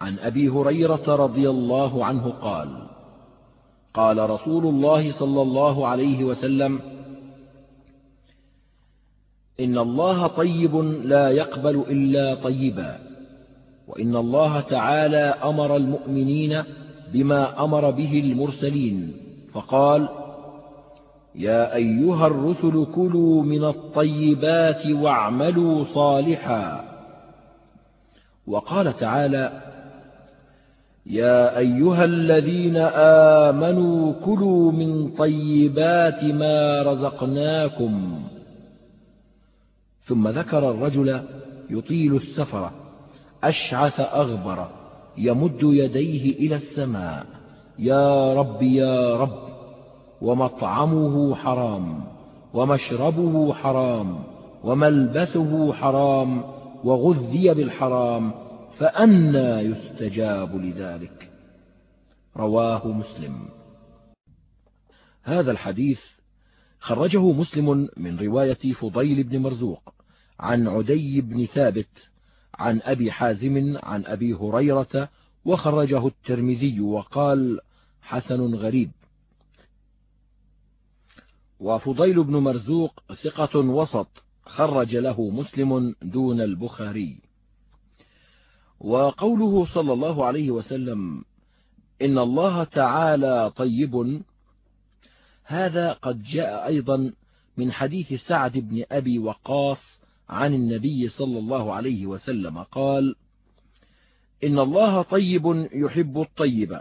عن أبي هريرة رضي الله عنه قال قال رسول الله صلى الله عليه وسلم إن الله طيب لا يقبل إلا طيبا وإن الله تعالى أمر المؤمنين بما أمر به المرسلين فقال يا أيها الرسل كلوا من الطيبات واعملوا صالحا. وقال تعالى يا أيها الذين آمنوا كلوا من طيبات ما رزقناكم. ثم ذكر الرجل يطيل السفر أشعث أغبر يمد يديه إلى السماء. يا رب يا رب ومطعمه حرام ومشربه حرام وملبسه حرام وغذي بالحرام فأنى يستجاب لذلك. رواه مسلم. هذا الحديث خرجه مسلم من رواية فضيل بن مرزوق عن عدي بن ثابت عن أبي حازم عن أبي هريرة وخرجه الترمذي وقال حسن غريب. وفضيل بن مرزوق ثقة وسط خرج له مسلم دون البخاري. وقوله صلى الله عليه وسلم إن الله تعالى طيب. هذا قد جاء أيضا من حديث سعد بن أبي وقاص عن النبي صلى الله عليه وسلم قال إن الله طيب يحب الطيب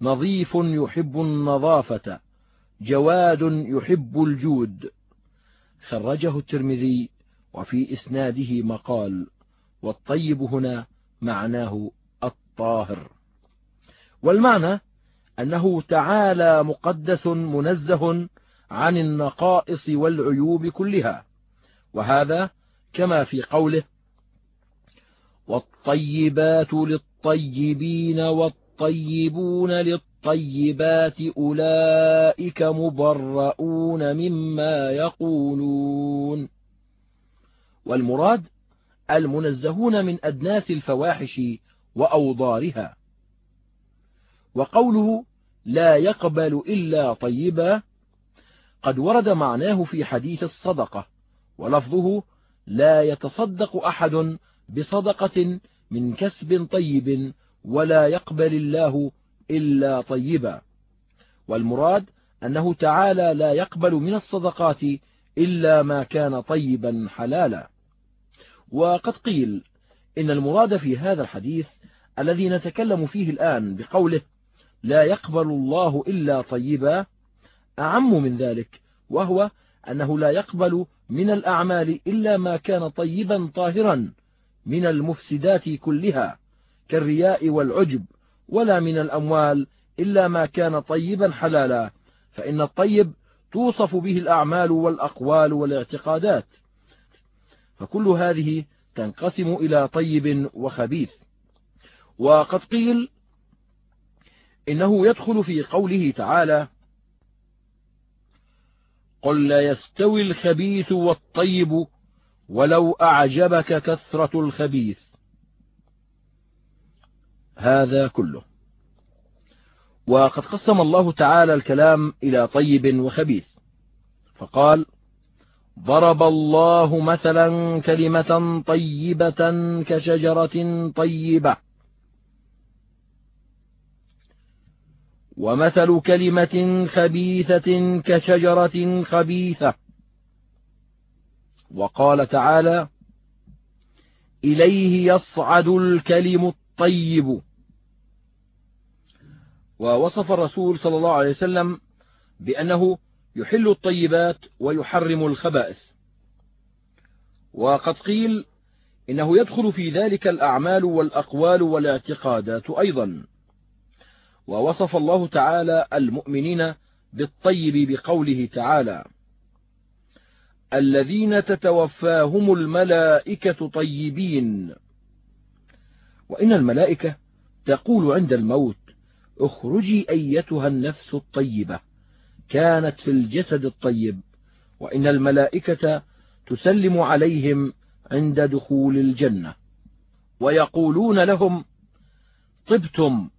نظيف يحب النظافة جواد يحب الجود. خرجه الترمذي وفي إسناده مقال والطيب هنا معناه الطاهر. والمعنى أنه تعالى مقدس منزه عن النقائص والعيوب كلها. وهذا كما في قوله والطيبات للطيبين والطيبون للطيبات أولئك مبرؤون مما يقولون والمراد المنزهون من أدناس الفواحش وأوضارها. وقوله لا يقبل إلا طيبا قد ورد معناه في حديث الصدقة ولفظه لا يتصدق أحد بصدقة من كسب طيب ولا يقبل الله إلا طيبا. والمراد أنه تعالى لا يقبل من الصدقات إلا ما كان طيبا حلالا. وقد قيل إن المراد في هذا الحديث الذي نتكلم فيه الآن بقوله لا يقبل الله إلا طيبا أعم من ذلك وهو أنه لا يقبل من الأعمال إلا ما كان طيبا طاهرا من المفسدات كلها كالرياء والعجب ولا من الأموال إلا ما كان طيبا حلالا فإن الطيب توصف به الأعمال والأقوال والاعتقادات. فكل هذه تنقسم إلى طيب وخبيث. وقد قيل إنه يدخل في قوله تعالى قل لا يستوي الخبيث والطيب ولو أعجبك كثرة الخبيث. هذا كله. وقد قسم الله تعالى الكلام إلى طيب وخبيث. فقال ضرب الله مثلا كلمة طيبة كشجرة طيبة. ومثل كلمة خبيثة كشجرة خبيثة. وقال تعالى إليه يصعد الكلم الطيب. ووصف الرسول صلى الله عليه وسلم بأنه يحل الطيبات ويحرم الخبائث. وقد قيل إنه يدخل في ذلك الأعمال والأقوال والاعتقادات أيضا. ووصف الله تعالى المؤمنين بالطيب بقوله تعالى الذين تتوفاهم الملائكة طيبين. وإن الملائكة تقول عند الموت اخرجي أيتها النفس الطيبة. كانت في الجسد الطيب وإن الملائكة تسلم عليهم عند دخول الجنة. ويقولون لهم طبتم.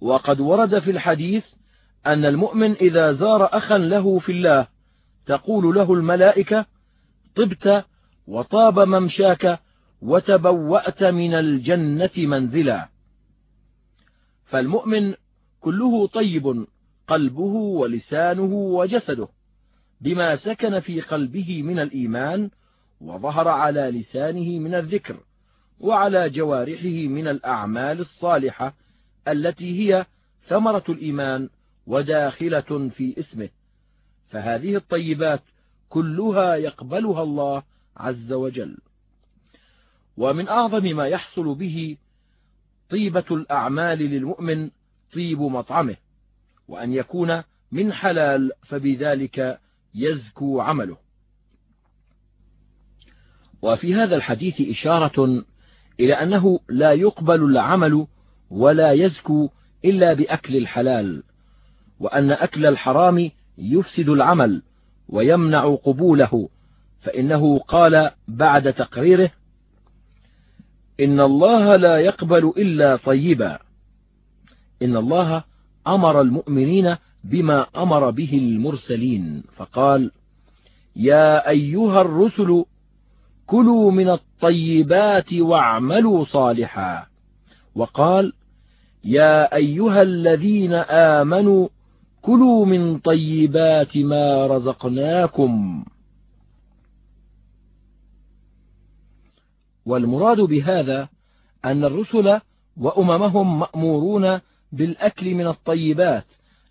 وقد ورد في الحديث أن المؤمن إذا زار أخا له في الله تقول له الملائكة طبت وطاب ممشاك وتبوأت من الجنة منزلا. فالمؤمن كله طيب قلبه ولسانه وجسده بما سكن في قلبه من الإيمان وظهر على لسانه من الذكر وعلى جوارحه من الأعمال الصالحة التي هي ثمرة الإيمان وداخلة في اسمه. فهذه الطيبات كلها يقبلها الله عز وجل. ومن أعظم ما يحصل به طيبة الأعمال للمؤمن طيب مطعمه. وأن يكون من حلال فبذلك يزكو عمله. وفي هذا الحديث إشارة إلى أنه لا يقبل العمل ولا يزكو إلا بأكل الحلال وأن أكل الحرام يفسد العمل ويمنع قبوله. فإنه قال بعد تقريره إن الله لا يقبل إلا طيبا. إن الله أمر المؤمنين بما أمر به المرسلين. فقال يا أيها الرسل كلوا من الطيبات واعملوا صالحا. وقال يا أيها الذين آمنوا كلوا من طيبات ما رزقناكم. والمراد بهذا أن الرسل وأممهم مأمورون بالأكل من الطيبات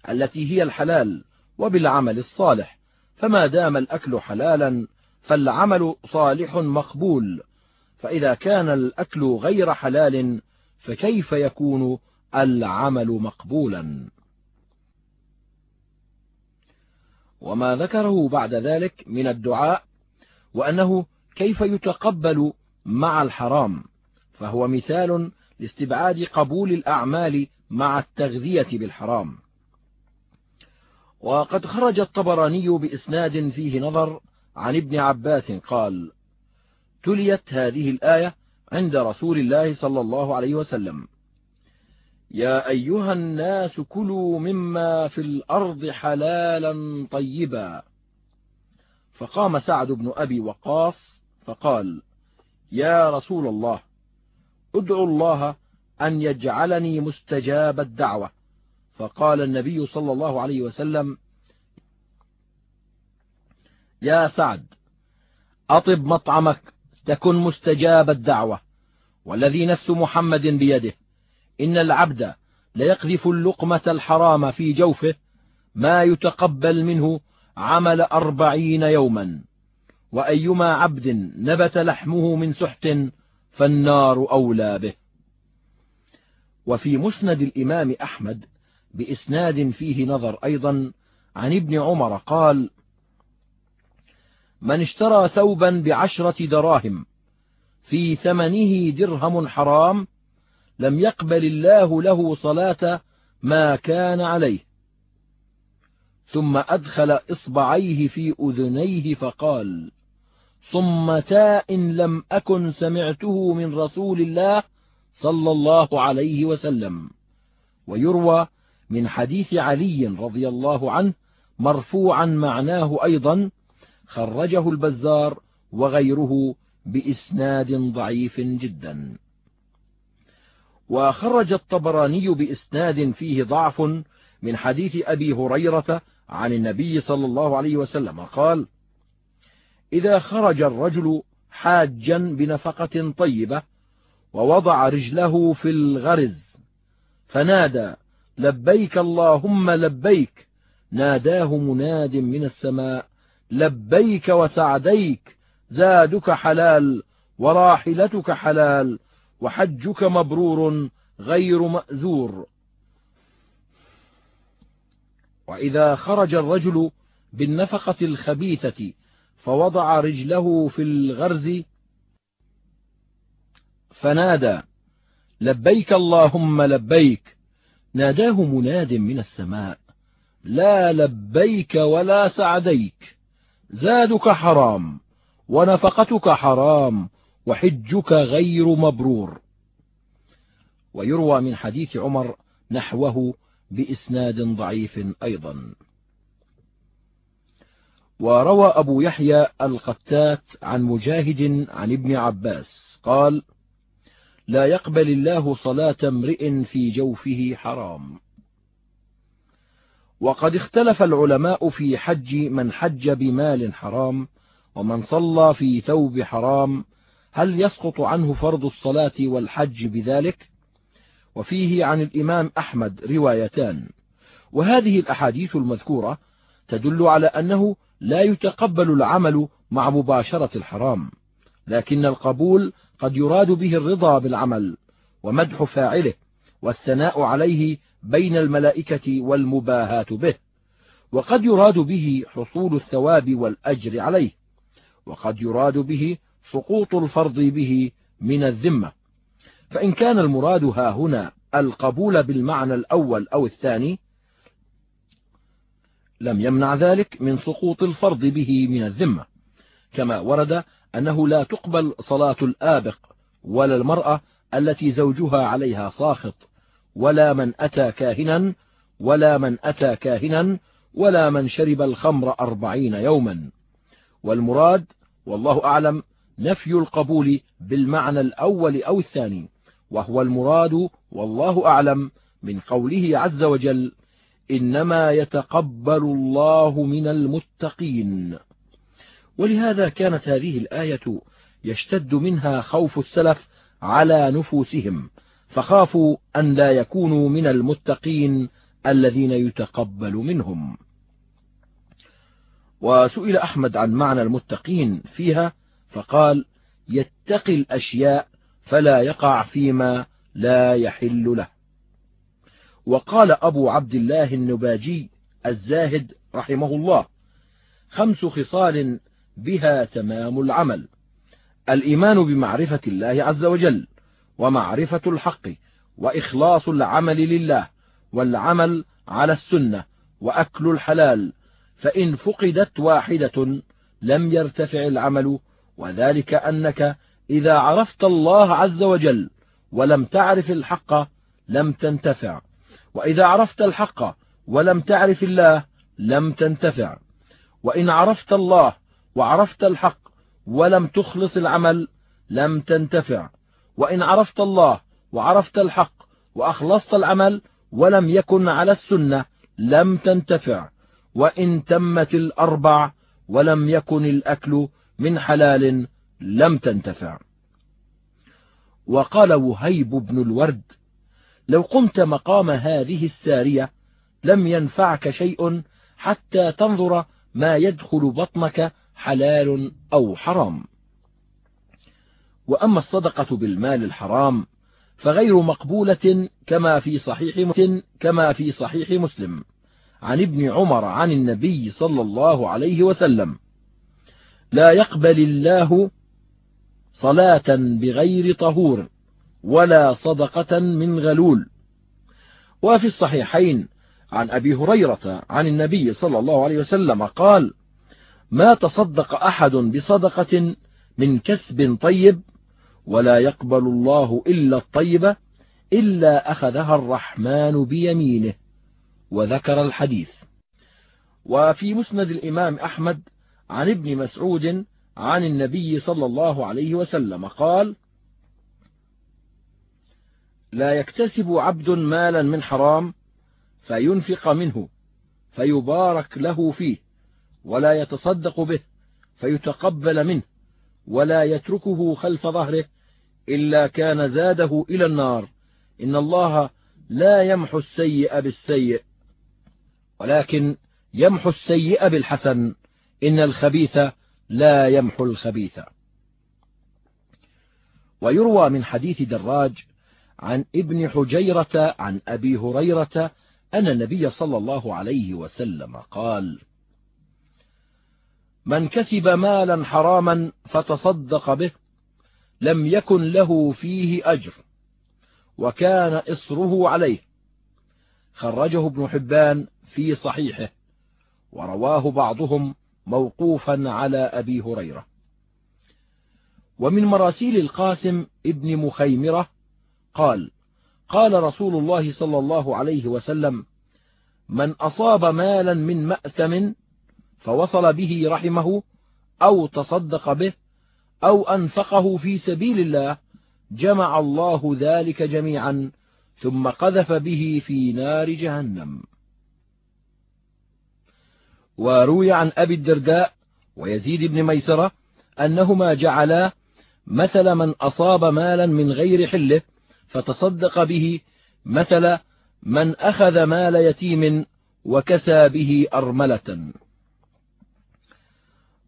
التي هي الحلال وبالعمل الصالح. فما دام الأكل حلالا فالعمل صالح مقبول. فإذا كان الأكل غير حلال فكيف يكون العمل مقبولا؟ وما ذكره بعد ذلك من الدعاء وأنه كيف يتقبل مع الحرام. فهو مثال لاستبعاد قبول الأعمال مع التغذية بالحرام. وقد خرج الطبراني بإسناد فيه نظر عن ابن عباس قال تليت هذه الآية عند رسول الله صلى الله عليه وسلم. يا أيها الناس كلوا مما في الأرض حلالا طيبا. فقام سعد بن أبي وقاص فقال يا رسول الله ادعو الله أن يجعلني مستجاب الدعوة. فقال النبي صلى الله عليه وسلم يا سعد أطب مطعمك تكن مستجاب الدعوة. والذي نفس محمد بيده إن العبد ليقذف اللقمة الحرام في جوفه ما يتقبل منه عمل أربعين يوما. وأيما عبد نبت لحمه من سحت فالنار أولى به. وفي مسند الإمام أحمد بإسناد فيه نظر أيضا عن ابن عمر قال من اشترى ثوبا بعشرة دراهم في ثمنه درهم حرام لم يقبل الله له صلاة ما كان عليه ثم أدخل إصبعيه في أذنيه فقال صمتا إن لم أكن سمعته من رسول الله صلى الله عليه وسلم. ويروى من حديث علي رضي الله عنه مرفوعا معناه أيضا خرجه البزار وغيره بإسناد ضعيف جدا. وخرج الطبراني بإسناد فيه ضعف من حديث أبي هريرة عن النبي صلى الله عليه وسلم. قال إذا خرج الرجل حاجا بنفقة طيبة ووضع رجله في الغرز. فنادى لبيك اللهم لبيك. ناداه مناد من السماء لبيك وسعديك زادك حلال وراحلتك حلال وحجك مبرور غير مأزور. وإذا خرج الرجل بالنفقة الخبيثة فوضع رجله في الغرز فنادى لبيك اللهم لبيك. ناداه مناد من السماء لا لبيك ولا سعديك زادك حرام ونفقتك حرام وحجك غير مبرور. ويروى من حديث عمر نحوه بإسناد ضعيف أيضا. وروى أبو يحيى القتات عن مجاهد عن ابن عباس قال لا يقبل الله صلاة امرئ في جوفه حرام. وقد اختلف العلماء في حج من حج بمال حرام ومن صلى في ثوب حرام. هل يسقط عنه فرض الصلاة والحج بذلك؟ وفيه عن الإمام أحمد روايتان. وهذه الأحاديث المذكورة تدل على أنه لا يتقبل العمل مع مباشرة الحرام لكن القبول قد يراد به الرضا بالعمل ومدح فاعله والثناء عليه بين الملائكة والمباهاة به وقد يراد به حصول الثواب والأجر عليه وقد يراد به سقوط الفرض به من الذمة. فإن كان المراد ها هنا القبول بالمعنى الأول أو الثاني لم يمنع ذلك من سقوط الفرض به من الذمة كما ورد أنه لا تقبل صلاة الآبق ولا المرأة التي زوجها عليها ساخط ولا من أتى كاهنا ولا من أتى كاهنا ولا من شرب الخمر أربعين يوما. والمراد والله أعلم نفي القبول بالمعنى الأول أو الثاني وهو المراد والله أعلم من قوله عز وجل إنما يتقبل الله من المتقين. ولهذا كانت هذه الآية يشتد منها خوف السلف على نفوسهم فخافوا أن لا يكونوا من المتقين الذين يتقبل منهم. وسئل أحمد عن معنى المتقين فيها فقال يتقي الأشياء فلا يقع فيما لا يحل له. وقال أبو عبد الله النباجي الزاهد رحمه الله خمس خصال بها تمام العمل. الإيمان بمعرفة الله عز وجل ومعرفة الحق وإخلاص العمل لله والعمل على السنة وأكل الحلال. فإن فقدت واحدة لم يرتفع العمل وذلك أنك إذا عرفت الله عز وجل ولم تعرف الحق لم تنتفع. وإذا عرفت الحق ولم تعرف الله لم تنتفع. وإن عرفت الله وعرفت الحق ولم تخلص العمل لم تنتفع. وإن عرفت الله وعرفت الحق وأخلصت العمل ولم يكن على السنة لم تنتفع. وإن تمت الأربع ولم يكن الأكل من حلال لم تنتفع. وقال وهيب بن الورد لو قمت مقام هذه السارية لم ينفعك شيء حتى تنظر ما يدخل بطنك حلال أو حرام. وأما الصدقة بالمال الحرام فغير مقبولة كما في صحيح كما في صحيح مسلم. عن ابن عمر عن النبي صلى الله عليه وسلم لا يقبل الله صلاة بغير طهور ولا صدقة من غلول. وفي الصحيحين عن أبي هريرة عن النبي صلى الله عليه وسلم قال ما تصدق أحد بصدقة من كسب طيب ولا يقبل الله إلا الطيب إلا أخذها الرحمن بيمينه. وذكر الحديث. وفي مسند الإمام أحمد عن ابن مسعود عن النبي صلى الله عليه وسلم قال لا يكتسب عبد مالا من حرام فينفق منه فيبارك له فيه. ولا يتصدق به فيتقبل منه ولا يتركه خلف ظهره إلا كان زاده إلى النار. إن الله لا يمحو السيء بالسيء ولكن يمحو السيء بالحسن. إن الخبيث لا يمحو الخبيث. ويروى من حديث دراج عن ابن حجيرة عن أبي هريرة أن النبي صلى الله عليه وسلم قال من كسب مالا حراما فتصدق به لم يكن له فيه أجر وكان إصره عليه. خرجه ابن حبان في صحيحه ورواه بعضهم موقوفا على أبي هريرة. ومن مراسيل القاسم ابن مخيمرة قال قال رسول الله صلى الله عليه وسلم من أصاب مالا من مأثم فوصل به رحمه أو تصدق به أو أنفقه في سبيل الله جمع الله ذلك جميعا ثم قذف به في نار جهنم. وروي عن أبي الدرداء ويزيد بن ميسرة أنهما جعلا مثل من أصاب مالا من غير حله فتصدق به مثل من أخذ مال يتيم وكسى به أرملة.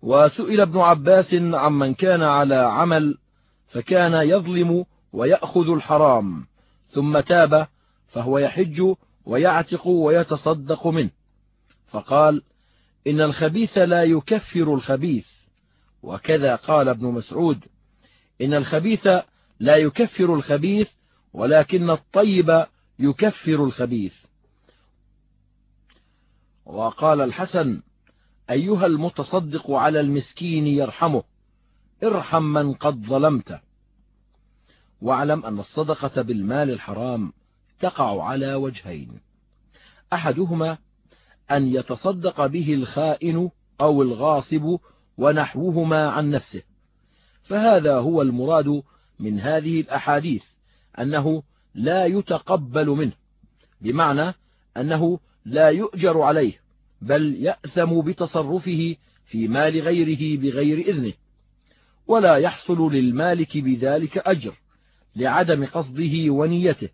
وسئل ابن عباس عمن كان على عمل فكان يظلم ويأخذ الحرام ثم تاب فهو يحج ويعتق ويتصدق منه. فقال إن الخبيث لا يكفر الخبيث. وكذا قال ابن مسعود إن الخبيث لا يكفر الخبيث ولكن الطيب يكفر الخبيث. وقال الحسن أيها المتصدق على المسكين يرحمه ارحم من قد ظلمته واعلم أن الصدقة بالمال الحرام تقع على وجهين. أحدهما أن يتصدق به الخائن أو الغاصب ونحوهما عن نفسه. فهذا هو المراد من هذه الأحاديث أنه لا يتقبل منه بمعنى أنه لا يؤجر عليه. بل يأثم بتصرفه في مال غيره بغير إذنه. ولا يحصل للمالك بذلك أجر لعدم قصده ونيته.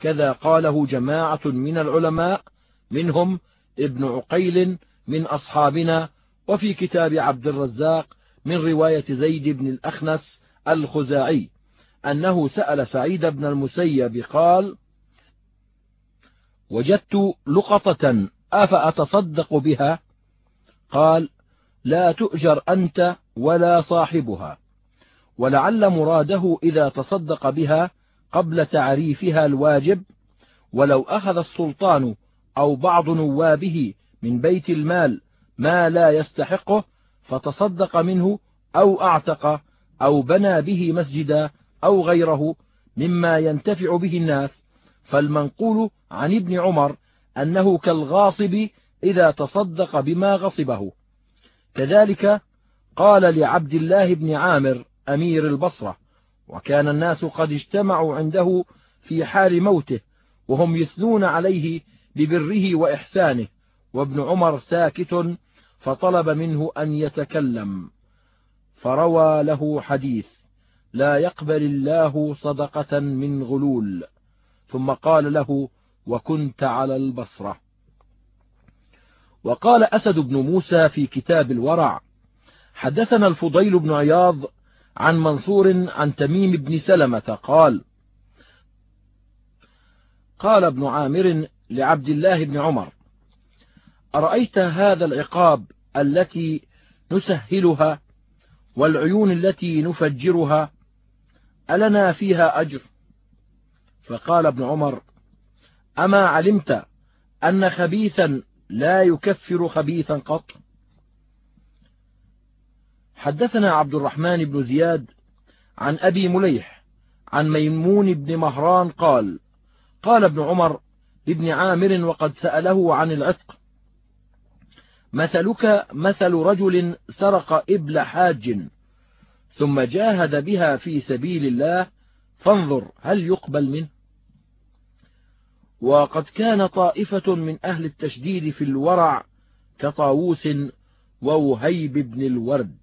كذا قاله جماعة من العلماء منهم ابن عقيل من أصحابنا وفي كتاب عبد الرزاق من رواية زيد بن الأخنس الخزاعي أنه سأل سعيد بن المسيب قال وجدت لقطة أفأتصدق بها؟ قال لا تؤجر أنت ولا صاحبها. ولعل مراده إذا تصدق بها قبل تعريفها الواجب ولو أخذ السلطان أو بعض نوابه من بيت المال ما لا يستحقه فتصدق منه أو أعتق أو بنى به مسجدا أو غيره مما ينتفع به الناس. فالمنقول عن ابن عمر أنه كالغاصب إذا تصدق بما غصبه. كذلك قال لعبد الله بن عامر أمير البصرة وكان الناس قد اجتمعوا عنده في حال موته وهم يثنون عليه ببره وإحسانه وابن عمر ساكت فطلب منه أن يتكلم. فروى له حديث لا يقبل الله صدقة من غلول. ثم قال له وكنت على البصرة. وقال أسد بن موسى في كتاب الورع حدثنا الفضيل بن عياض عن منصور عن تميم بن سلمة قال قال ابن عامر لعبد الله بن عمر أرأيت هذا العقاب التي نسهلها والعيون التي نفجرها ألنا فيها أجر؟ فقال ابن عمر أما علمت أن خبيثا لا يكفر خبيثا قط؟ حدثنا عبد الرحمن بن زياد عن أبي مليح عن ميمون بن مهران قال قال ابن عمر لابن عامر وقد سأله عن العتق مثلك مثل رجل سرق إبل حاج ثم جاهد بها في سبيل الله فانظر هل يقبل منه؟ وقد كان طائفة من أهل التشديد في الورع كطاووس ووهيب بن الورد.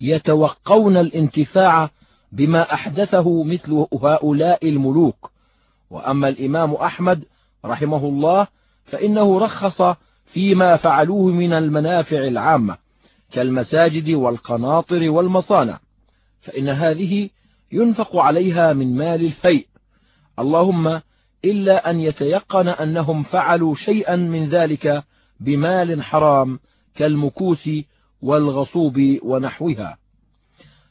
يتوقون الانتفاع بما أحدثه مثل هؤلاء الملوك. وأما الإمام أحمد رحمه الله فإنه رخص فيما فعلوه من المنافع العامة كالمساجد والقناطر والمصانع فإن هذه ينفق عليها من مال الفيء. اللهم إلا أن يتيقن أنهم فعلوا شيئا من ذلك بمال حرام كالمكوس والغصوب ونحوها.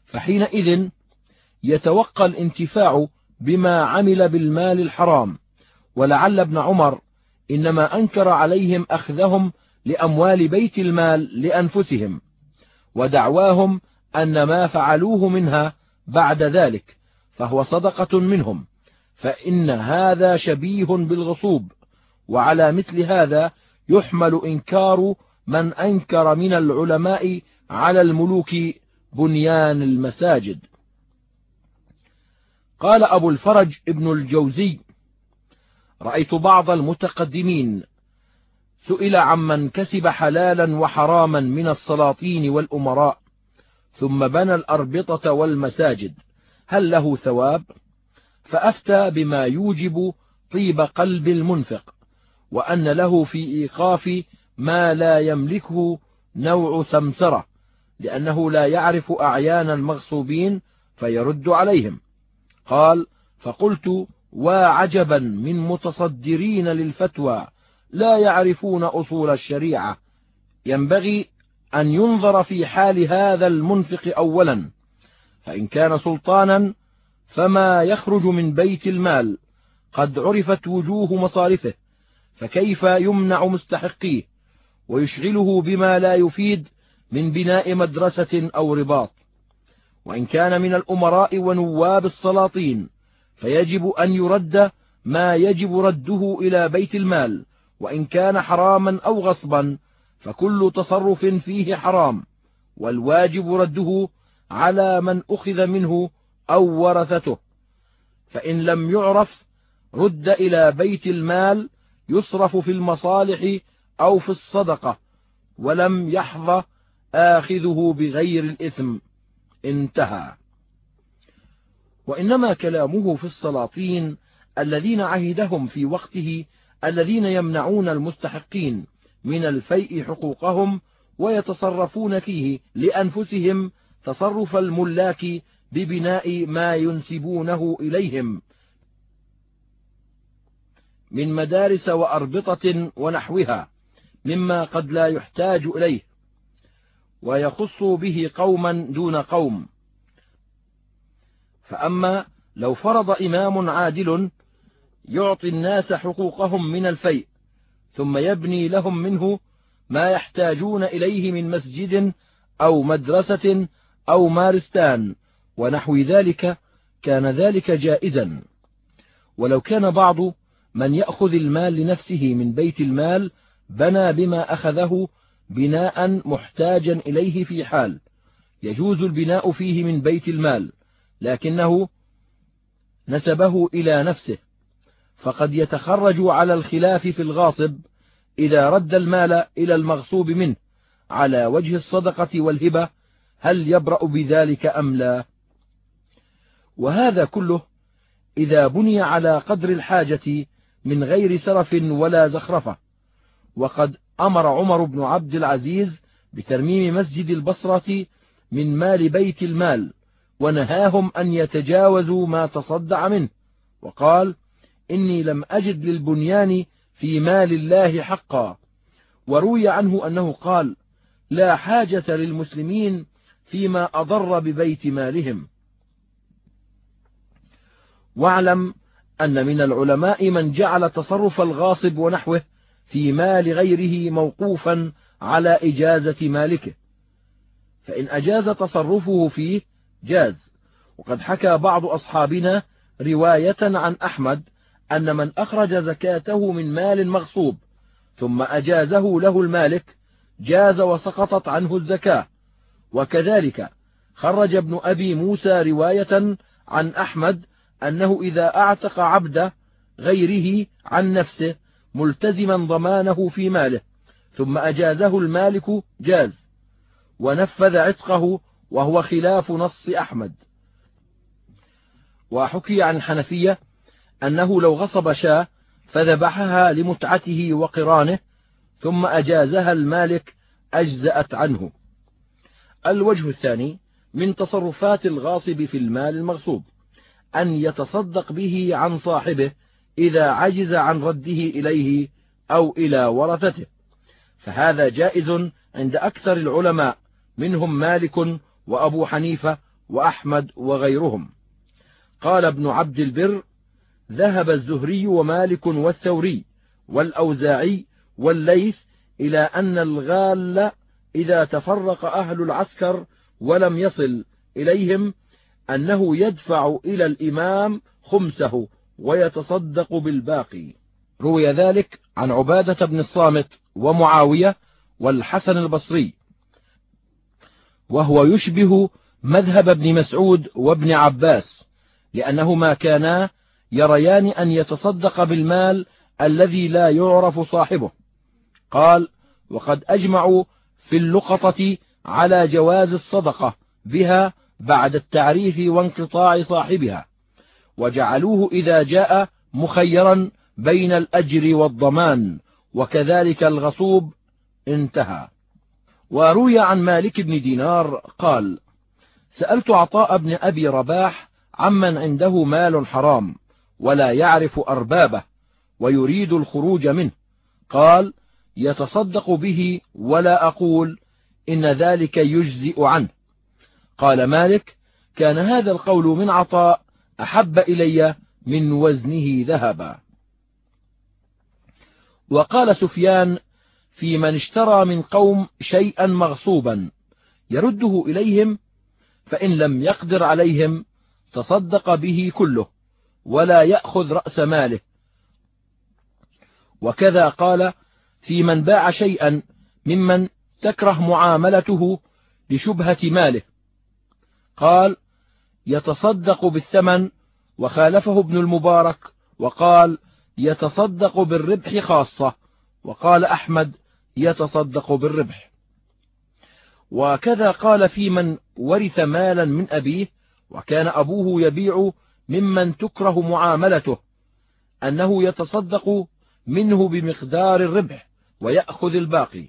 فحينئذ يتوقى الانتفاع بما عمل بالمال الحرام ولعل ابن عمر إنما أنكر عليهم أخذهم لأموال بيت المال لأنفسهم ودعواهم أن ما فعلوه منها بعد ذلك فهو صدقة منهم. فإن هذا شبيه بالغصوب وعلى مثل هذا يحمل إنكار من أنكر من العلماء على الملوك بنيان المساجد. قال أبو الفرج ابن الجوزي رأيت بعض المتقدمين سئل عمن كسب حلالا وحراما من السلاطين والأمراء ثم بنى الأربطة والمساجد هل له ثواب؟ فأفتى بما يوجب طيب قلب المنفق وأن له في إيقاف ما لا يملكه نوع سمسرة لأنه لا يعرف أعيان المغصوبين فيرد عليهم. قال فقلت وعجبا من متصدرين للفتوى لا يعرفون أصول الشريعة ينبغي أن ينظر في حال هذا المنفق أولا فإن كان سلطانا فما يخرج من بيت المال قد عرفت وجوه مصارفه فكيف يمنع مستحقيه؟ ويشغله بما لا يفيد من بناء مدرسة أو رباط. وإن كان من الأمراء ونواب السلاطين فيجب أن يرد ما يجب رده إلى بيت المال وإن كان حراما أو غصبا فكل تصرف فيه حرام. والواجب رده على من أخذ منه أو ورثته. فإن لم يعرف رد إلى بيت المال يصرف في المصالح أو في الصدقة ولم يحظى آخذه بغير الإثم. انتهى. وإنما كلامه في السلاطين الذين عهدهم في وقته الذين يمنعون المستحقين من الفيء حقوقهم ويتصرفون فيه لأنفسهم تصرف الملاك ببناء ما ينسبونه إليهم من مدارس وأربطة ونحوها مما قد لا يحتاج إليه ويخص به قوما دون قوم. فأما لو فرض إمام عادل يعطي الناس حقوقهم من الفيء ثم يبني لهم منه ما يحتاجون إليه من مسجد أو مدرسة أو مارستان ونحو ذلك كان ذلك جائزا. ولو كان بعض من يأخذ المال لنفسه من بيت المال بنى بما أخذه بناء محتاجا إليه في حال يجوز البناء فيه من بيت المال لكنه نسبه إلى نفسه فقد يتخرج على الخلاف في الغاصب إذا رد المال إلى المغصوب منه على وجه الصدقة والهبة هل يبرأ بذلك أم لا؟ وهذا كله إذا بني على قدر الحاجة من غير سرف ولا زخرفة. وقد أمر عمر بن عبد العزيز بترميم مسجد البصرة من مال بيت المال ونهاهم أن يتجاوزوا ما تصدع منه. وقال إني لم أجد للبنيان في مال الله حقا. وروي عنه أنه قال لا حاجة للمسلمين فيما أضر ببيت مالهم. واعلم أن من العلماء من جعل تصرف الغاصب ونحوه في مال غيره موقوفا على إجازة مالكه. فإن أجاز تصرفه فيه جاز. وقد حكى بعض أصحابنا رواية عن أحمد أن من أخرج زكاته من مال مغصوب ثم أجازه له المالك جاز وسقطت عنه الزكاة. وكذلك خرج ابن أبي موسى رواية عن أحمد أنه إذا أعتق عبد غيره عن نفسه ملتزما ضمانه في ماله ثم أجازه المالك جاز ونفذ عتقه وهو خلاف نص أحمد. وحكي عن الحنفية أنه لو غصب شاة فذبحها لمتعته وقرانه ثم أجازها المالك أجزأت عنه. الوجه الثاني من تصرفات الغاصب في المال المغصوب. أن يتصدق به عن صاحبه إذا عجز عن رده إليه أو إلى ورثته. فهذا جائز عند أكثر العلماء منهم مالك وأبو حنيفة وأحمد وغيرهم. قال ابن عبد البر ذهب الزهري ومالك والثوري والأوزاعي والليث إلى أن الغال إذا تفرق أهل العسكر ولم يصل إليهم أنه يدفع إلى الإمام خمسه ويتصدق بالباقي. روي ذلك عن عبادة بن الصامت ومعاوية والحسن البصري وهو يشبه مذهب ابن مسعود وابن عباس لأنهما كانا يريان أن يتصدق بالمال الذي لا يعرف صاحبه. قال وقد أجمعوا في اللقطة على جواز الصدقة بها بعد التعريف وانقطاع صاحبها وجعلوه إذا جاء مخيرا بين الأجر والضمان وكذلك الغصوب انتهى. وروي عن مالك بن دينار قال سألت عطاء بن أبي رباح عمن عنده مال حرام ولا يعرف أربابه ويريد الخروج منه قال يتصدق به ولا أقول إن ذلك يجزئ عنه. قال مالك كان هذا القول من عطاء أحب إلي من وزنه ذهبا. وقال سفيان في من اشترى من قوم شيئا مغصوبا يرده إليهم فإن لم يقدر عليهم تصدق به كله ولا يأخذ رأس ماله. وكذا قال في من باع شيئا ممن تكره معاملته لشبهة ماله. قال يتصدق بالثمن وخالفه ابن المبارك وقال يتصدق بالربح خاصة وقال أحمد يتصدق بالربح. وكذا قال في من ورث مالا من أبيه وكان أبوه يبيع ممن تكره معاملته أنه يتصدق منه بمقدار الربح ويأخذ الباقي.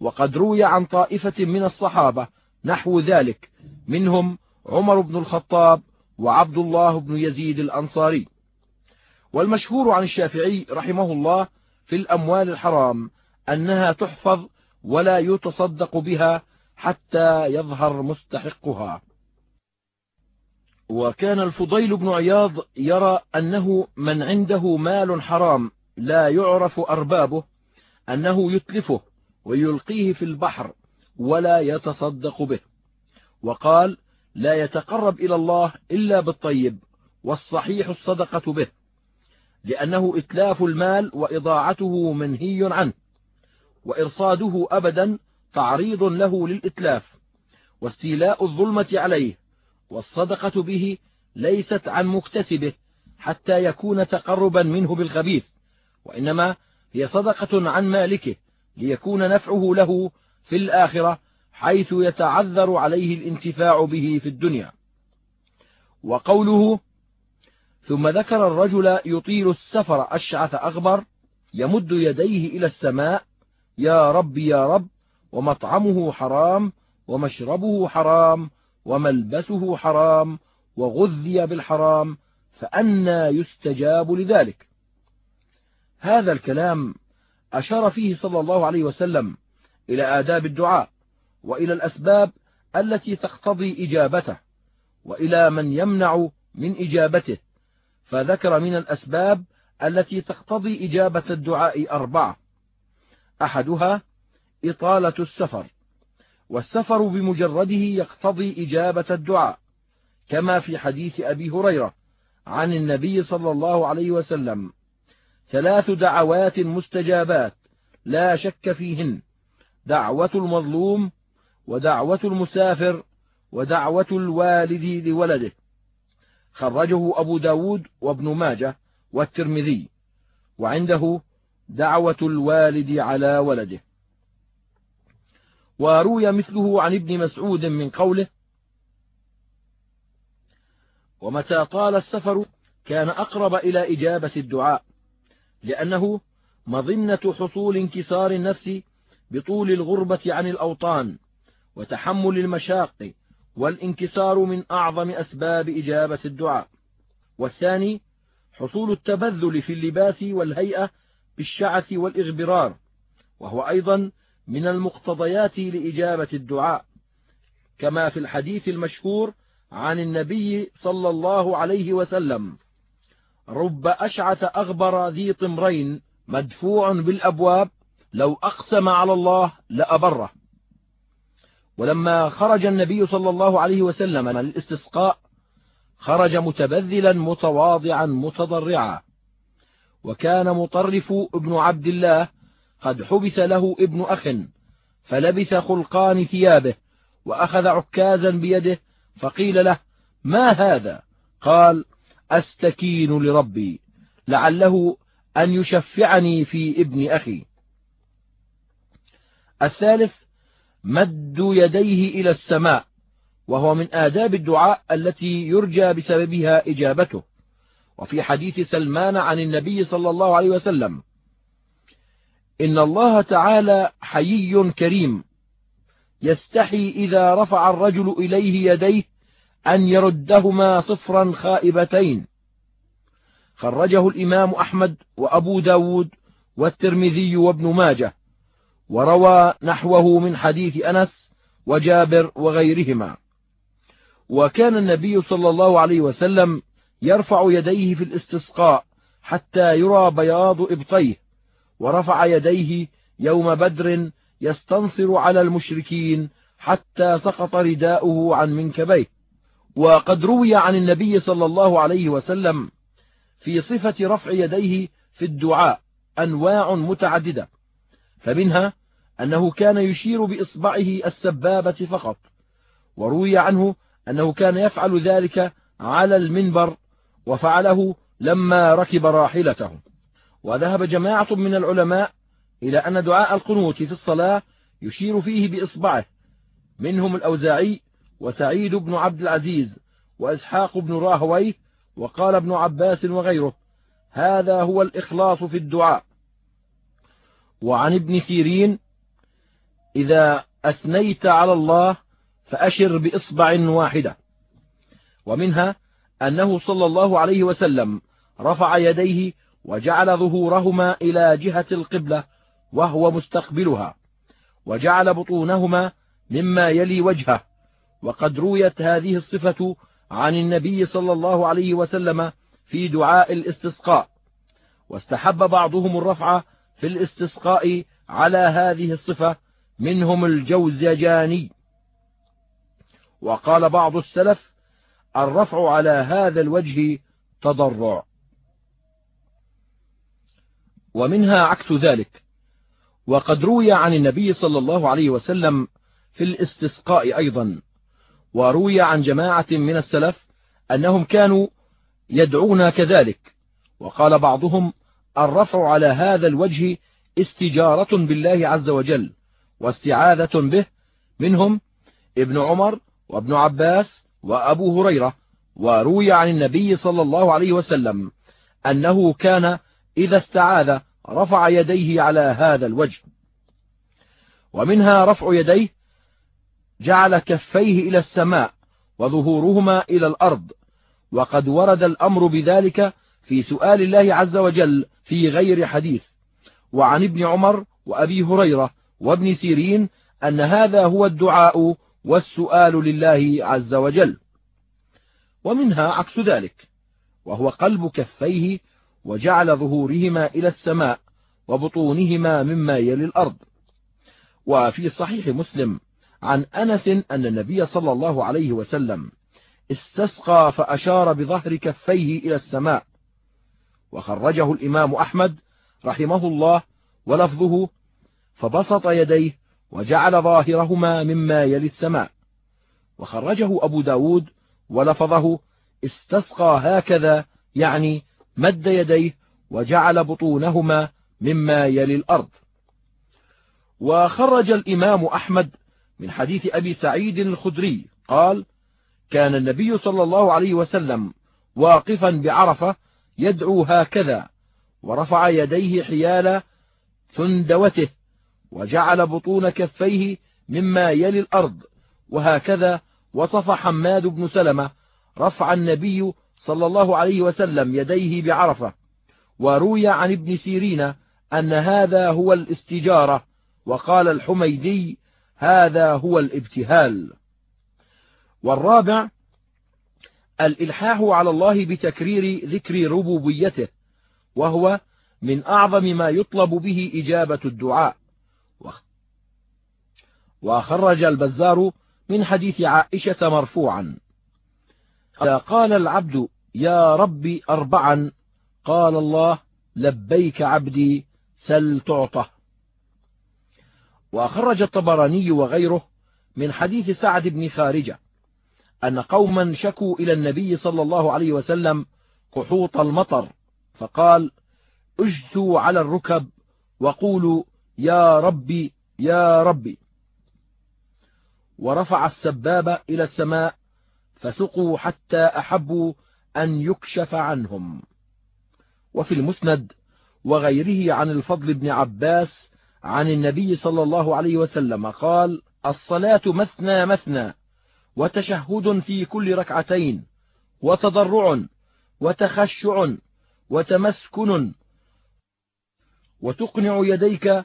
وقد روي عن طائفة من الصحابة نحو ذلك. منهم عمر بن الخطاب وعبد الله بن يزيد الأنصاري. والمشهور عن الشافعي رحمه الله في الأموال الحرام أنها تحفظ ولا يتصدق بها حتى يظهر مستحقها. وكان الفضيل بن عياض يرى أنه من عنده مال حرام لا يعرف أربابه أنه يتلفه ويلقيه في البحر. ولا يتصدق به. وقال لا يتقرب إلى الله إلا بالطيب والصحيح الصدقة به لأنه إتلاف المال وإضاعته منهي عنه وإرصاده أبدا تعريض له للإتلاف واستيلاء الظلمة عليه والصدقة به ليست عن مكتسبه حتى يكون تقربا منه بالخبيث وإنما هي صدقة عن مالكه ليكون نفعه له في الآخرة حيث يتعذر عليه الانتفاع به في الدنيا. وقوله ثم ذكر الرجل يطيل السفر أشعث أغبر يمد يديه إلى السماء يا رب يا رب ومطعمه حرام ومشربه حرام وملبسه حرام وغذي بالحرام فأنى يستجاب لذلك. هذا الكلام أشار فيه صلى الله عليه وسلم إلى آداب الدعاء وإلى الأسباب التي تقتضي إجابته وإلى من يمنع من إجابته فذكر من الأسباب التي تقتضي إجابة الدعاء أربعة. أحدها إطالة السفر والسفر بمجرده يقتضي إجابة الدعاء كما في حديث أبي هريرة عن النبي صلى الله عليه وسلم ثلاث دعوات مستجابات لا شك فيهن. دعوة المظلوم ودعوة المسافر ودعوة الوالد لولده. خرجه أبو ب داود وابن ماجه والترمذي وعنده دعوة الوالد على ولده. وروي مثله عن ابن مسعود من قوله ومتى طال السفر كان أقرب إلى إجابة الدعاء لأنه مظنة حصول انكسار النفس بطول الغربة عن الأوطان وتحمل المشاق والانكسار من أعظم أسباب إجابة الدعاء. والثاني حصول التبذل في اللباس والهيئة بالشعث والإغبرار وهو أيضا من المقتضيات لإجابة الدعاء. كما في الحديث المشهور عن النبي صلى الله عليه وسلم رب أشعث أغبر ذي طمرين مدفوع بالأبواب لو أقسم على الله لأبره. ولما خرج النبي صلى الله عليه وسلم للاستسقاء خرج متبذلا متواضعا متضرعا. وكان مطرف ابن عبد الله قد حبس له ابن أخ فلبس خلقان ثيابه وأخذ عكازا بيده فقيل له ما هذا؟ قال أستكين لربي لعله أن يشفعني في ابن أخي. الثالث مد يديه إلى السماء وهو من آداب الدعاء التي يرجى بسببها إجابته. وفي حديث سلمان عن النبي صلى الله عليه وسلم إن الله تعالى حيي كريم يستحي إذا رفع الرجل إليه يديه أن يردهما صفرا خائبتين. خرجه الإمام أحمد وأبو داود والترمذي وابن ماجه. وروى نحوه من حديث أنس وجابر وغيرهما. وكان النبي صلى الله عليه وسلم يرفع يديه في الاستسقاء حتى يرى بياض إبطيه ورفع يديه يوم بدر يستنصر على المشركين حتى سقط رداؤه عن منكبيه. وقد روي عن النبي صلى الله عليه وسلم في صفة رفع يديه في الدعاء أنواع متعددة. فمنها أنه كان يشير بإصبعه السبابة فقط وروي عنه أنه كان يفعل ذلك على المنبر وفعله لما ركب راحلته. وذهب جماعة من العلماء إلى أن دعاء القنوت في الصلاة يشير فيه بإصبعه منهم الأوزاعي وسعيد بن عبد العزيز وإسحاق بن راهويه وقال ابن عباس وغيره هذا هو الإخلاص في الدعاء. وعن ابن سيرين إذا أثنيت على الله فأشر بإصبع واحدة. ومنها أنه صلى الله عليه وسلم رفع يديه وجعل ظهورهما إلى جهة القبلة وهو مستقبلها وجعل بطونهما مما يلي وجهه. وقد رويت هذه الصفة عن النبي صلى الله عليه وسلم في دعاء الاستسقاء. واستحب بعضهم الرفع في الاستسقاء على هذه الصفة منهم الجوزجاني. وقال بعض السلف الرفع على هذا الوجه تضرع. ومنها عكس ذلك. وقد روي عن النبي صلى الله عليه وسلم في الاستسقاء أيضا. وروي عن جماعة من السلف أنهم كانوا يدعون كذلك. وقال بعضهم الرفع على هذا الوجه استجارة بالله عز وجل واستعاذة به منهم ابن عمر وابن عباس وأبو هريرة وروي عن النبي صلى الله عليه وسلم أنه كان إذا استعاذ رفع يديه على هذا الوجه. ومنها رفع يديه جعل كفيه إلى السماء وظهورهما إلى الأرض وقد ورد الأمر بذلك في سؤال الله عز وجل في غير حديث. وعن ابن عمر وأبي هريرة وابن سيرين أن هذا هو الدعاء والسؤال لله عز وجل. ومنها عكس ذلك وهو قلب كفيه وجعل ظهورهما إلى السماء وبطونهما مما يلي الأرض. وفي صحيح مسلم عن أنس أن النبي صلى الله عليه وسلم استسقى فأشار بظهر كفيه إلى السماء وخرجه الإمام أحمد رحمه الله ولفظه فبسط يديه وجعل ظاهرهما مما يلي السماء. وخرجه أبو ب داود ولفظه استسقى هكذا يعني مد يديه وجعل بطونهما مما يلي الأرض. وخرج الإمام أحمد من حديث أبي سعيد الخدري قال كان النبي صلى الله عليه وسلم واقفا بعرفة يدعو هكذا ورفع يديه حيال ثندوته وجعل بطون كفيه مما يلي الأرض وهكذا وصف حماد بن سلمة رفع النبي صلى الله عليه وسلم يديه بعرفة وروي عن ابن سيرين أن هذا هو الاستجارة وقال الحميدي هذا هو الابتهال. والرابع الإلحاح على الله بتكرير ذكر ربوبيته وهو من أعظم ما يطلب به إجابة الدعاء. وخرج البزار من حديث عائشة مرفوعا. قال العبد يا ربي أربعا قال الله لبيك عبدي سل تعطه. وأخرج الطبراني وغيره من حديث سعد بن خارجة. أن قوما شكوا إلى النبي صلى الله عليه وسلم قحوط المطر فقال اجثوا على الركب وقولوا يا ربي يا ربي. ورفع السباب إلى السماء فسقوا حتى أحبوا أن يكشف عنهم. وفي المسند وغيره عن الفضل بن عباس عن النبي صلى الله عليه وسلم قال الصلاة مثنى مثنى. وتشهد في كل ركعتين وتضرع وتخشع وتمسكن. وتقنع يديك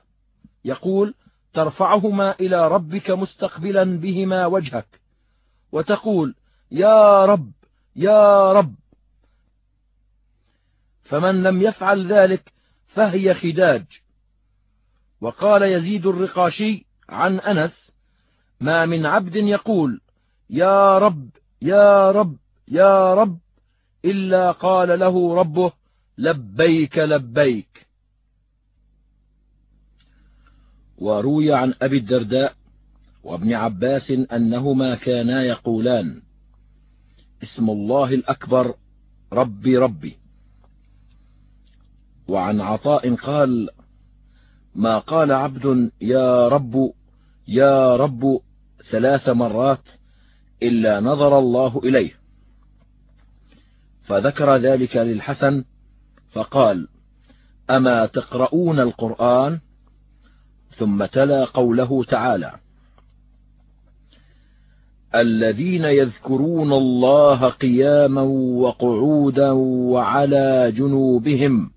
يقول ترفعهما إلى ربك مستقبلا بهما وجهك. وتقول يا رب يا رب. فمن لم يفعل ذلك فهي خداج. وقال يزيد الرقاشي عن أنس ما من عبد يقول يا رب يا رب يا رب إلا قال له ربه لبيك لبيك. وروي عن أبي الدرداء وابن عباس أنهما كانا يقولان اسم الله الأكبر ربي ربي. وعن عطاء قال ما قال عبد يا رب يا رب ثلاث مرات إلا نظر الله إليه. فذكر ذلك للحسن فقال أما تقرؤون القرآن؟ ثم تلا قوله تعالى الذين يذكرون الله قياما وقعودا وعلى جنوبهم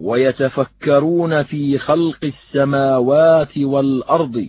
ويتفكرون في خلق السماوات والأرض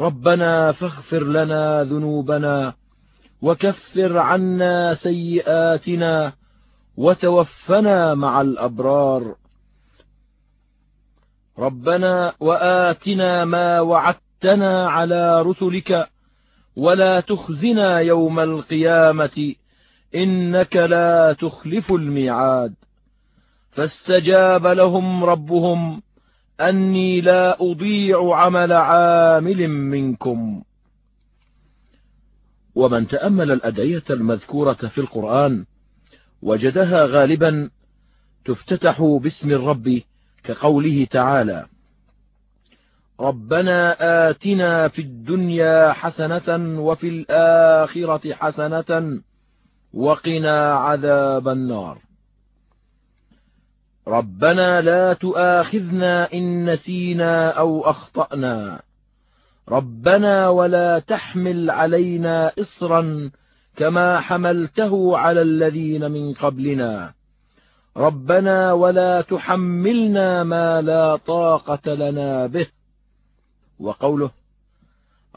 ربنا فاغفر لنا ذنوبنا وكفر عنا سيئاتنا وتوفنا مع الأبرار. ربنا وآتنا ما وعدتنا على رسلك ولا تخزنا يوم القيامة إنك لا تخلف الميعاد. فاستجاب لهم ربهم أني لا أضيع عمل عامل منكم. ومن تأمل الأدعية المذكورة في القرآن وجدها غالبا تفتتح باسم الرب كقوله تعالى ربنا آتنا في الدنيا حسنة وفي الآخرة حسنة وقنا عذاب النار. ربنا لا تؤاخذنا إن نسينا أو أخطأنا. ربنا ولا تحمل علينا إصرا كما حملته على الذين من قبلنا. ربنا ولا تحملنا ما لا طاقة لنا به. وقوله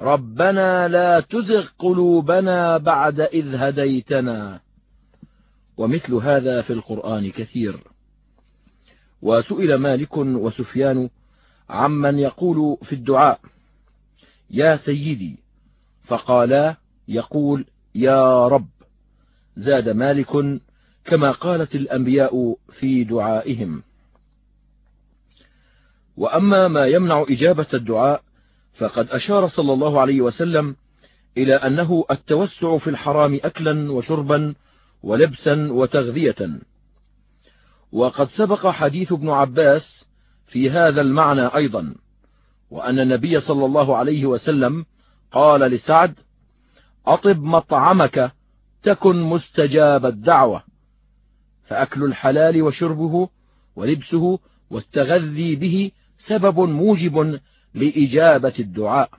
ربنا لا تزغ قلوبنا بعد إذ هديتنا. ومثل هذا في القرآن كثير. وسئل مالك وسفيان عمن يقول في الدعاء يا سيدي. فقالا يقول يا رب. زاد مالك كما قالت الأنبياء في دعائهم. وأما ما يمنع إجابة الدعاء فقد أشار صلى الله عليه وسلم إلى أنه التوسع في الحرام أكلا وشربا ولبسا وتغذية. وقد سبق حديث ابن عباس في هذا المعنى أيضا وأن النبي صلى الله عليه وسلم قال لسعد أطب مطعمك تكن مستجاب الدعوة فأكل الحلال وشربه ولبسه والتغذي به سبب موجب لإجابة الدعاء.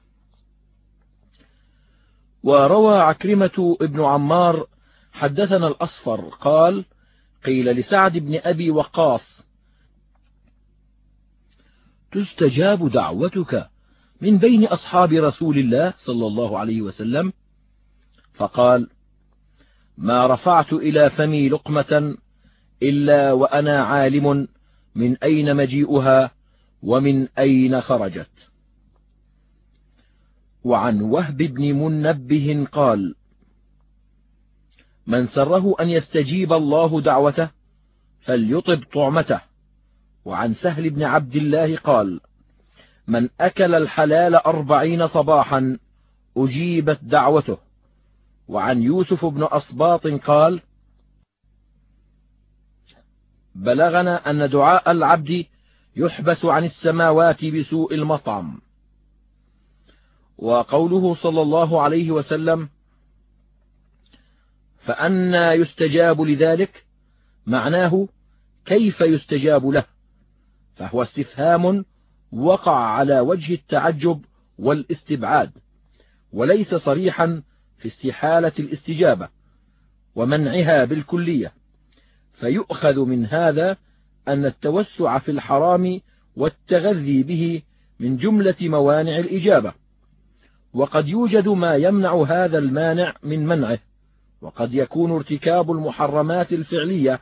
وروى عكرمة ابن عمار حدثنا الأصفر قال قيل لسعد بن أبي وقاص تستجاب دعوتك من بين أصحاب رسول الله صلى الله عليه وسلم؟ فقال ما رفعت إلى فمي لقمة إلا وأنا عالم من أين مجيئها ومن أين خرجت. وعن وهب بن منبه قال من سره أن يستجيب الله دعوته فليطب طعمته. وعن سهل بن عبد الله قال من أكل الحلال أربعين صباحا أجيبت دعوته. وعن يوسف بن أصباط قال بلغنا أن دعاء العبد يحبس عن السماوات بسوء المطعم. وقوله صلى الله عليه وسلم فأنى يستجاب لذلك معناه كيف يستجاب له فهو استفهام وقع على وجه التعجب والاستبعاد وليس صريحا في استحالة الاستجابة ومنعها بالكلية فيؤخذ من هذا أن التوسع في الحرام والتغذي به من جملة موانع الإجابة وقد يوجد ما يمنع هذا المانع من منعه. وقد يكون ارتكاب المحرمات الفعلية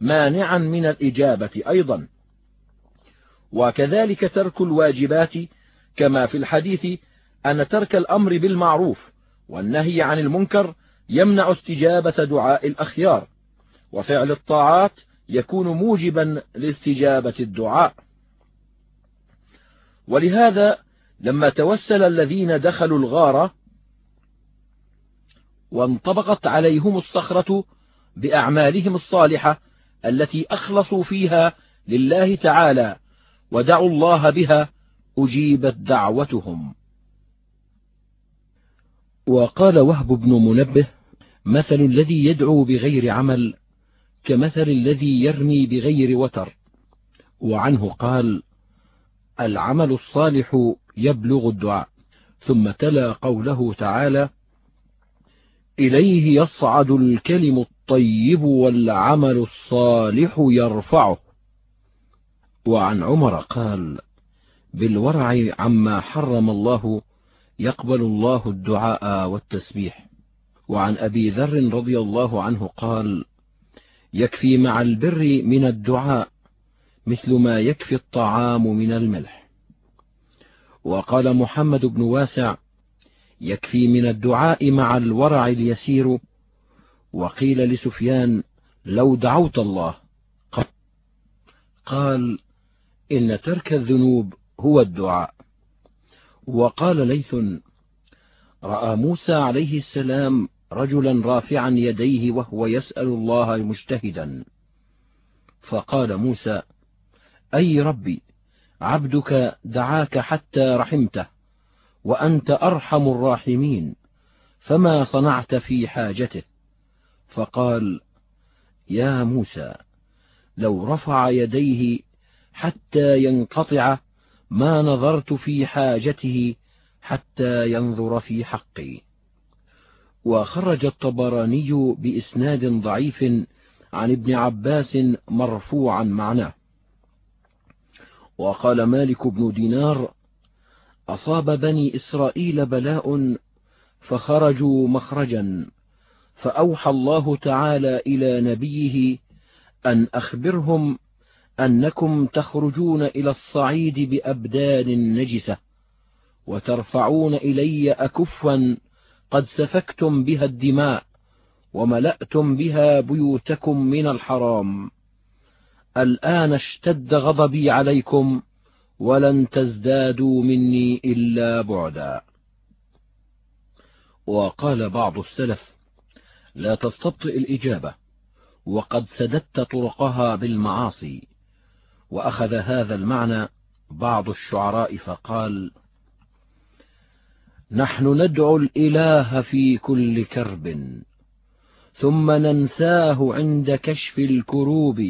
مانعا من الإجابة أيضا. وكذلك ترك الواجبات كما في الحديث أن ترك الأمر بالمعروف والنهي عن المنكر يمنع استجابة دعاء الأخيار وفعل الطاعات يكون موجبا لاستجابة الدعاء. ولهذا لما توسل الذين دخلوا الغار وانطبقت عليهم الصخرة بأعمالهم الصالحة التي أخلصوا فيها لله تعالى ودعوا الله بها أجيبت دعوتهم. وقال وهب بن منبه مثل الذي يدعو بغير عمل كمثل الذي يرمي بغير وتر. وعنه قال العمل الصالح يبلغ الدعاء. ثم تلا قوله تعالى إليه يصعد الكلم الطيب والعمل الصالح يرفعه. وعن عمر قال بالورع عما حرم الله يقبل الله الدعاء والتسبيح. وعن أبي ذر رضي الله عنه قال يكفي مع البر من الدعاء مثل ما يكفي الطعام من الملح. وقال محمد بن واسع يكفي من الدعاء مع الورع اليسير. وقيل لسفيان لو دعوت الله. قال إن ترك الذنوب هو الدعاء. وقال ليث رأى موسى عليه السلام رجلا رافعا يديه وهو يسأل الله مجتهدا. فقال موسى أي ربي عبدك دعاك حتى رحمته. وأنت أرحم الراحمين فما صنعت في حاجته فقال يا موسى لو رفع يديه حتى ينقطع ما نظرت في حاجته حتى ينظر في حقي. وخرج الطبراني بإسناد ضعيف عن ابن عباس مرفوعا معناه. وقال مالك بن دينار أصاب بني إسرائيل بلاء فخرجوا مخرجا فأوحى الله تعالى إلى نبيه أن أخبرهم أنكم تخرجون إلى الصعيد بأبدان نجسة وترفعون إلي أكفا قد سفكتم بها الدماء وملأتم بها بيوتكم من الحرام. الآن اشتد غضبي عليكم ولن تزدادوا مني إلا بعدا. وقال بعض السلف لا تستبطئ الإجابة وقد سددت طرقها بالمعاصي. وأخذ هذا المعنى بعض الشعراء فقال نحن ندعو الإله في كل كرب ثم ننساه عند كشف الكروب.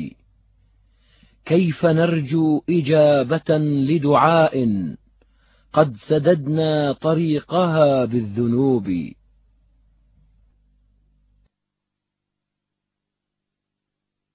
كيف نرجو إجابة لدعاء؟ قد سددنا طريقها بالذنوب.